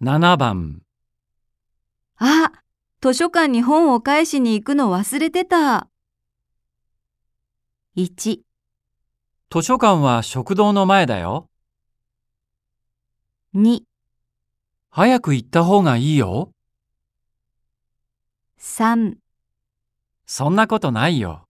7番、あ、図書館に本を返しに行くの忘れてた。1、図書館は食堂の前だよ。2、早く行った方がいいよ。3そんなことないよ。